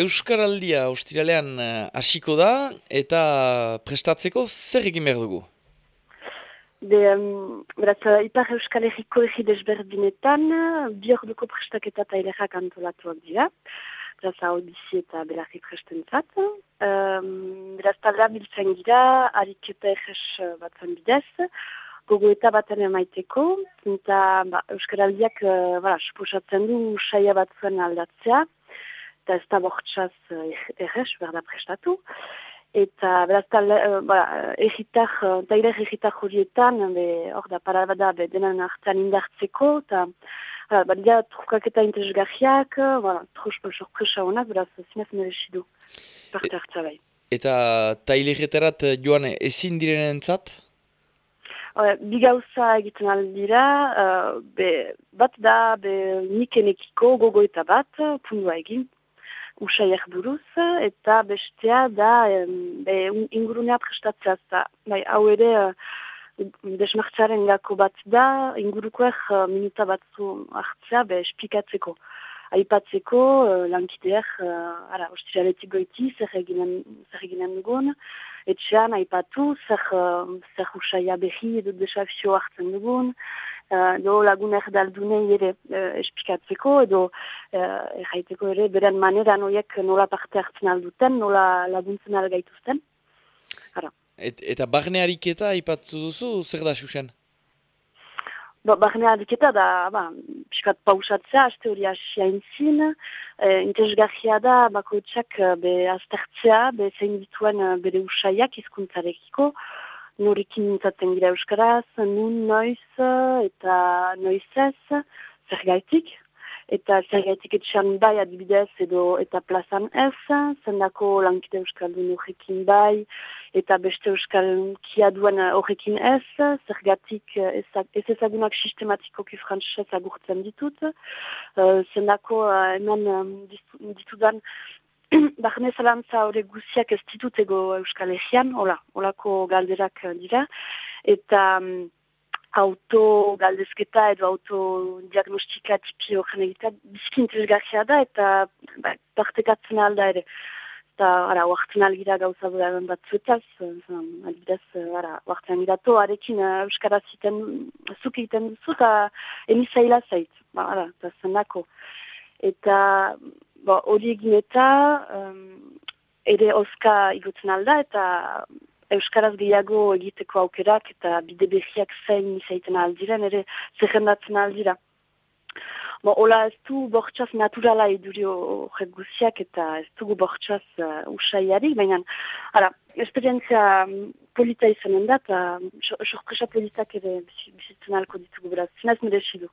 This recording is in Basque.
Euskaraldia ostiralean eh, hasiko da eta prestatzeko zer egin behar dugu? De, um, beraz, Ipar Euskal Herriko egi desberdinetan, bi orduko prestaketa eta ilerrak antolatuak dira. Beraz, audizi eta belarri presten zat. Um, beraz, talda biltzen gira, harik eta eges batzen bidez, gogo eta baten emaiteko, eta ba, Euskaraldiak, uh, bara, suposatzen du saia batzuen aldatzea, eta ez da bortxaz errez, berda prestatu. Eta beraz, egitar, tailer egitar horietan, hor da parabada be, denan hartan indartzeko, eta badia trukak eta interesgarriak, voilà, sorpresa honak, beraz, zinez meresidu, parte hartza bai. Eta tailereterat joan ezin direnen entzat? Bi gauza egiten aldira, uh, be, bat da be, nik enekiko gogo eta bat, pundua egin, usaiak buruz, eta bestea da be, ingurunea prestatzea da. Bai, hau ere, uh, desmartzaren gako bat da, ingurukoek uh, minuta batzu hartzea, be, esplikatzeko. Aipatzeko, uh, lankideak, ara, ostiraletik goiti, zer eginen dugun, etxean aipatu, zer, zer usaia behi edo desafio hartzen dugun, edo lagun erdaldunei ere uh, espikatzeko, edo uh, erraiteko ere beren manera noiek nola parte hartzen alduten, nola laguntzen algaituzten. Et, eta barne hariketa ipatzu duzu, zer da xuxen? Ba, barne hariketa da, ba, piskat pausatzea, aste hori asia intzin, e, da, bako etxak be aztertzea, be zein dituen bere usaiak izkuntzarekiko, norekin nintzaten gira euskaraz, nun noiz eta noiz ez, zer gaitik. Eta zer gaitik etxan bai adibidez edo eta plazan ez, zendako lankide euskaldun horrekin bai, eta beste euskal kia duen horrekin ez, zer gaitik ez, ez ezagunak sistematikoki frantzesez agurtzen ditut. Uh, zendako uh, hemen um, ditudan Barne zalantza hori guziak ez ditutego Euskal Herrian, hola, holako galderak dira, eta um, auto galdezketa edo auto diagnostika tipi horren egitea bizki interesgarria da eta ba, partekatzen alda ere. Eta, ara, oartzen algira gauza bat batzuetaz, adibidez, ara, oartzen algira to, arekin uh, Euskaraz iten, zuk egiten duzu, eta emizaila zait, ba, ara, eta zenako. Eta, hori egin eta um, ere oska igutzen alda eta Euskaraz gehiago egiteko aukerak eta bide behiak zein izaiten aldiren ere zehendatzen aldira. Bo, ola ez du bortxaz naturala edurio horrek guziak eta ez dugu bortxaz uh, usaiarik, baina ara, esperientzia um, polita izanen da eta sorpresa politak ere bizitzen alko ditugu beraz, zinez meresidu.